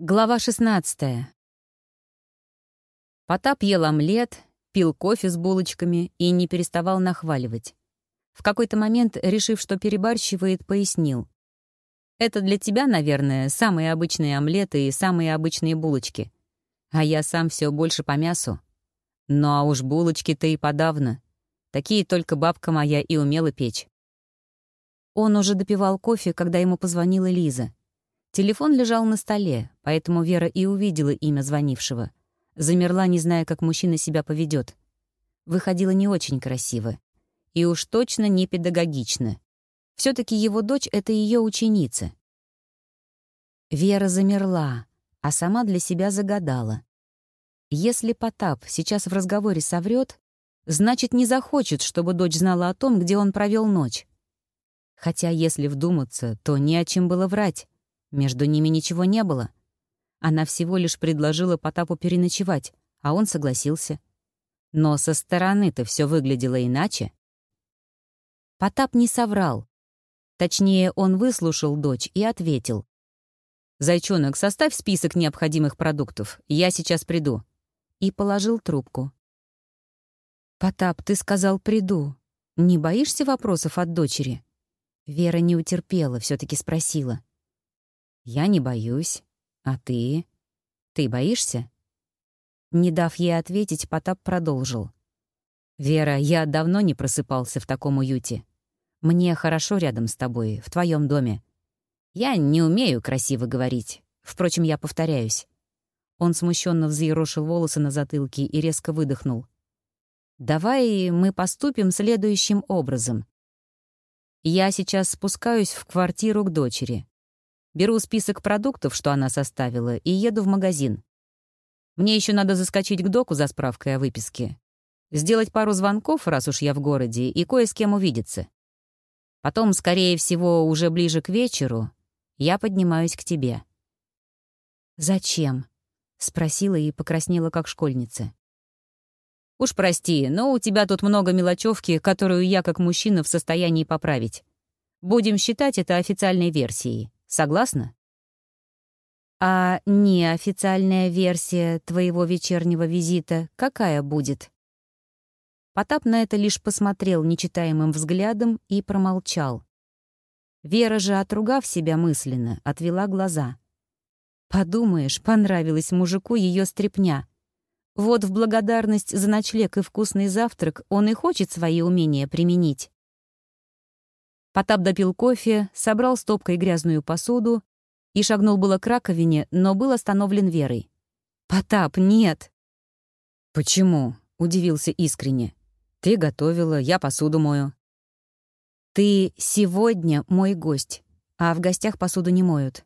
Глава 16. Потап ел омлет, пил кофе с булочками и не переставал нахваливать. В какой-то момент, решив, что перебарщивает, пояснил. «Это для тебя, наверное, самые обычные омлеты и самые обычные булочки. А я сам все больше по мясу. Ну а уж булочки-то и подавно. Такие только бабка моя и умела печь». Он уже допивал кофе, когда ему позвонила Лиза — Телефон лежал на столе, поэтому Вера и увидела имя звонившего. Замерла, не зная, как мужчина себя поведет. Выходило не очень красиво. И уж точно не педагогично. все таки его дочь — это ее ученица. Вера замерла, а сама для себя загадала. Если Потап сейчас в разговоре соврет, значит, не захочет, чтобы дочь знала о том, где он провел ночь. Хотя, если вдуматься, то не о чем было врать. Между ними ничего не было. Она всего лишь предложила Потапу переночевать, а он согласился. Но со стороны-то все выглядело иначе. Потап не соврал. Точнее, он выслушал дочь и ответил. «Зайчонок, составь список необходимых продуктов. Я сейчас приду». И положил трубку. «Потап, ты сказал, приду. Не боишься вопросов от дочери?» Вера не утерпела, все таки спросила. «Я не боюсь. А ты? Ты боишься?» Не дав ей ответить, Потап продолжил. «Вера, я давно не просыпался в таком уюте. Мне хорошо рядом с тобой, в твоем доме. Я не умею красиво говорить. Впрочем, я повторяюсь». Он смущенно взъерошил волосы на затылке и резко выдохнул. «Давай мы поступим следующим образом. Я сейчас спускаюсь в квартиру к дочери. Беру список продуктов, что она составила, и еду в магазин. Мне еще надо заскочить к доку за справкой о выписке. Сделать пару звонков, раз уж я в городе, и кое с кем увидеться. Потом, скорее всего, уже ближе к вечеру, я поднимаюсь к тебе». «Зачем?» — спросила и покраснела, как школьница. «Уж прости, но у тебя тут много мелочевки, которую я, как мужчина, в состоянии поправить. Будем считать это официальной версией. Согласна? А неофициальная версия твоего вечернего визита какая будет? Потап на это лишь посмотрел нечитаемым взглядом и промолчал. Вера же, отругав себя мысленно, отвела глаза. Подумаешь, понравилась мужику ее стряпня. Вот в благодарность за ночлег и вкусный завтрак он и хочет свои умения применить. Потап допил кофе, собрал стопкой грязную посуду и шагнул было к раковине, но был остановлен Верой. «Потап, нет!» «Почему?» — удивился искренне. «Ты готовила, я посуду мою». «Ты сегодня мой гость, а в гостях посуду не моют».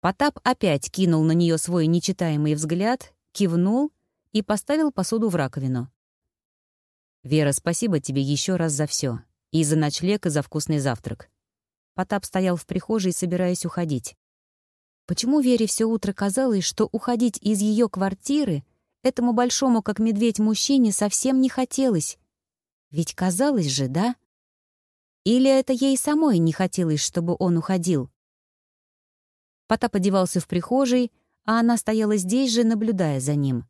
Потап опять кинул на нее свой нечитаемый взгляд, кивнул и поставил посуду в раковину. «Вера, спасибо тебе еще раз за все. И за ночлег, и за вкусный завтрак. Потап стоял в прихожей, собираясь уходить. Почему Вере все утро казалось, что уходить из ее квартиры этому большому, как медведь, мужчине совсем не хотелось? Ведь казалось же, да? Или это ей самой не хотелось, чтобы он уходил? Потап одевался в прихожей, а она стояла здесь же, наблюдая за ним.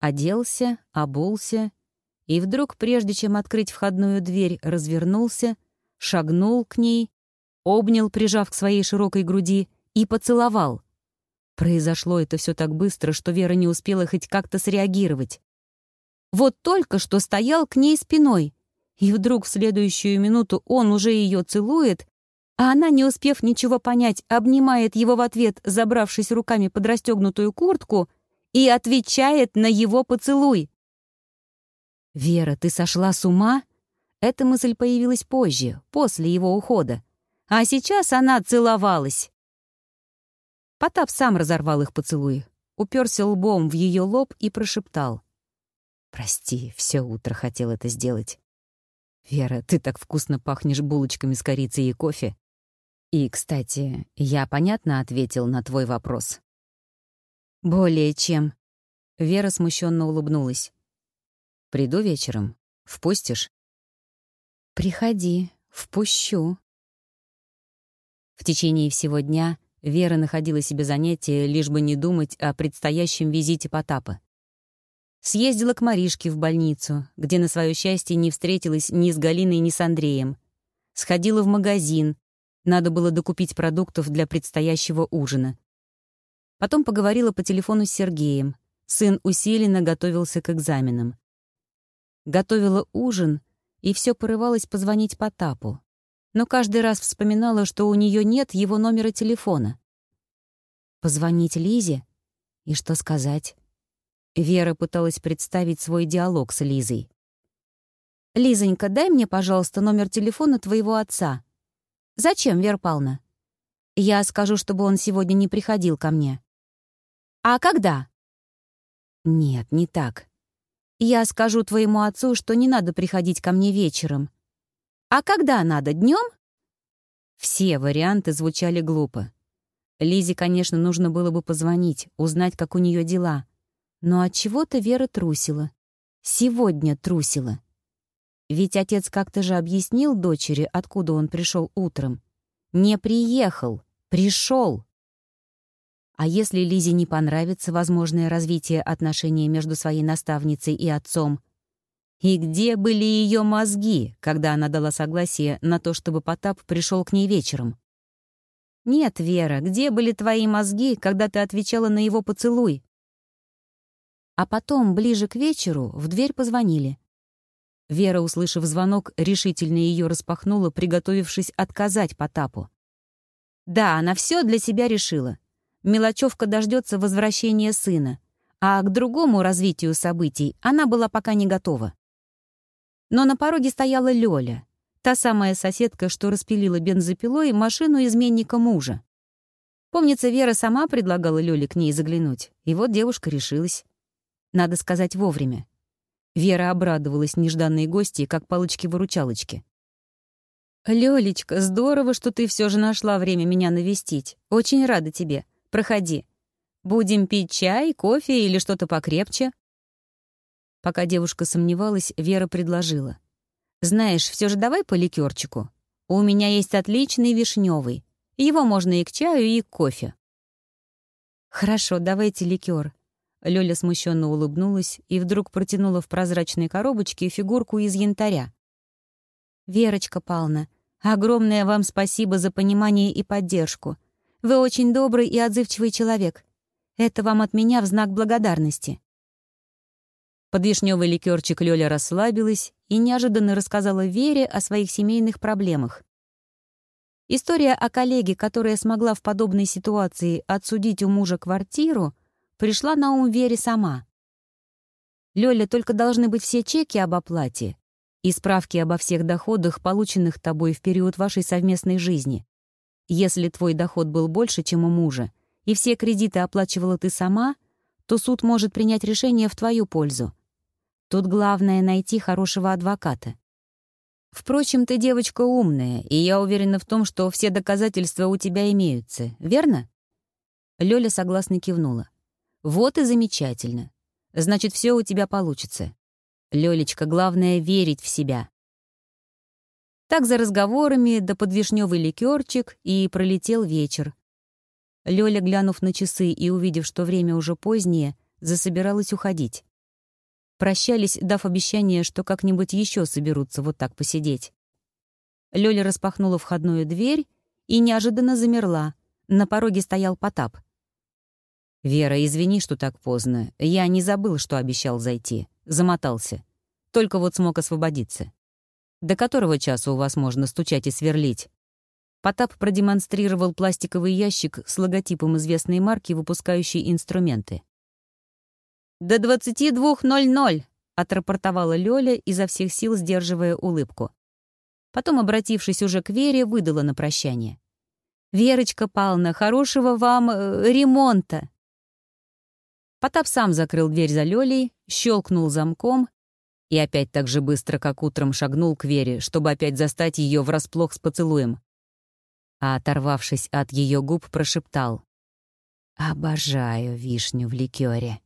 Оделся, обулся и вдруг, прежде чем открыть входную дверь, развернулся, шагнул к ней, обнял, прижав к своей широкой груди, и поцеловал. Произошло это все так быстро, что Вера не успела хоть как-то среагировать. Вот только что стоял к ней спиной, и вдруг в следующую минуту он уже ее целует, а она, не успев ничего понять, обнимает его в ответ, забравшись руками под расстегнутую куртку, и отвечает на его поцелуй. «Вера, ты сошла с ума?» Эта мысль появилась позже, после его ухода. А сейчас она целовалась. Потап сам разорвал их поцелуи, уперся лбом в ее лоб и прошептал. «Прости, все утро хотел это сделать. Вера, ты так вкусно пахнешь булочками с корицей и кофе. И, кстати, я понятно ответил на твой вопрос?» «Более чем». Вера смущенно улыбнулась. Приду вечером. Впустишь?» «Приходи, впущу». В течение всего дня Вера находила себе занятие, лишь бы не думать о предстоящем визите Потапа. Съездила к Маришке в больницу, где на свое счастье не встретилась ни с Галиной, ни с Андреем. Сходила в магазин. Надо было докупить продуктов для предстоящего ужина. Потом поговорила по телефону с Сергеем. Сын усиленно готовился к экзаменам. Готовила ужин и все порывалась позвонить Потапу. Но каждый раз вспоминала, что у нее нет его номера телефона. Позвонить Лизе? И что сказать? Вера пыталась представить свой диалог с Лизой. «Лизонька, дай мне, пожалуйста, номер телефона твоего отца». «Зачем, Вера Павловна?» «Я скажу, чтобы он сегодня не приходил ко мне». «А когда?» «Нет, не так. Я скажу твоему отцу, что не надо приходить ко мне вечером». «А когда надо, днем? Все варианты звучали глупо. Лизе, конечно, нужно было бы позвонить, узнать, как у нее дела — но от чего-то Вера трусила. Сегодня трусила. Ведь отец как-то же объяснил дочери, откуда он пришел утром. Не приехал, пришел. А если Лизе не понравится возможное развитие отношений между своей наставницей и отцом? И где были ее мозги, когда она дала согласие на то, чтобы Потап пришел к ней вечером? Нет, Вера, где были твои мозги, когда ты отвечала на его поцелуй? А потом, ближе к вечеру, в дверь позвонили. Вера, услышав звонок, решительно ее распахнула, приготовившись отказать Потапу. Да, она все для себя решила. Мелочевка дождется возвращения сына, а к другому развитию событий она была пока не готова. Но на пороге стояла Лёля, та самая соседка, что распилила бензопилой машину изменника мужа. Помнится, Вера сама предлагала Лёле к ней заглянуть, и вот девушка решилась. Надо сказать вовремя. Вера обрадовалась нежданной гости, как палочки-выручалочки. «Лёлечка, здорово, что ты все же нашла время меня навестить. Очень рада тебе. Проходи. Будем пить чай, кофе или что-то покрепче?» Пока девушка сомневалась, Вера предложила. «Знаешь, все же давай по ликерчику. У меня есть отличный вишневый. Его можно и к чаю, и к кофе». «Хорошо, давайте ликер. Лёля смущенно улыбнулась и вдруг протянула в прозрачной коробочке фигурку из янтаря. «Верочка Павловна, огромное вам спасибо за понимание и поддержку. Вы очень добрый и отзывчивый человек. Это вам от меня в знак благодарности». Под вишневый ликерчик Лёля расслабилась и неожиданно рассказала Вере о своих семейных проблемах. История о коллеге, которая смогла в подобной ситуации отсудить у мужа квартиру — пришла на ум Вере сама. «Лёля, только должны быть все чеки об оплате и справки обо всех доходах, полученных тобой в период вашей совместной жизни. Если твой доход был больше, чем у мужа, и все кредиты оплачивала ты сама, то суд может принять решение в твою пользу. Тут главное — найти хорошего адвоката. Впрочем, ты девочка умная, и я уверена в том, что все доказательства у тебя имеются, верно?» Лёля согласно кивнула. Вот и замечательно. Значит, все у тебя получится. Лёлечка, главное — верить в себя. Так за разговорами да под ликерчик и пролетел вечер. Лёля, глянув на часы и увидев, что время уже позднее, засобиралась уходить. Прощались, дав обещание, что как-нибудь еще соберутся вот так посидеть. Лёля распахнула входную дверь и неожиданно замерла. На пороге стоял Потап. «Вера, извини, что так поздно. Я не забыл, что обещал зайти. Замотался. Только вот смог освободиться. До которого часа у вас можно стучать и сверлить?» Потап продемонстрировал пластиковый ящик с логотипом известной марки, выпускающей инструменты. «До 22.00!» — отрапортовала Лёля, изо всех сил сдерживая улыбку. Потом, обратившись уже к Вере, выдала на прощание. «Верочка Павловна, хорошего вам э, ремонта!» Потап сам закрыл дверь за Лёлей, щелкнул замком и опять так же быстро, как утром, шагнул к Вере, чтобы опять застать ее врасплох с поцелуем. А оторвавшись от ее губ, прошептал «Обожаю вишню в ликере».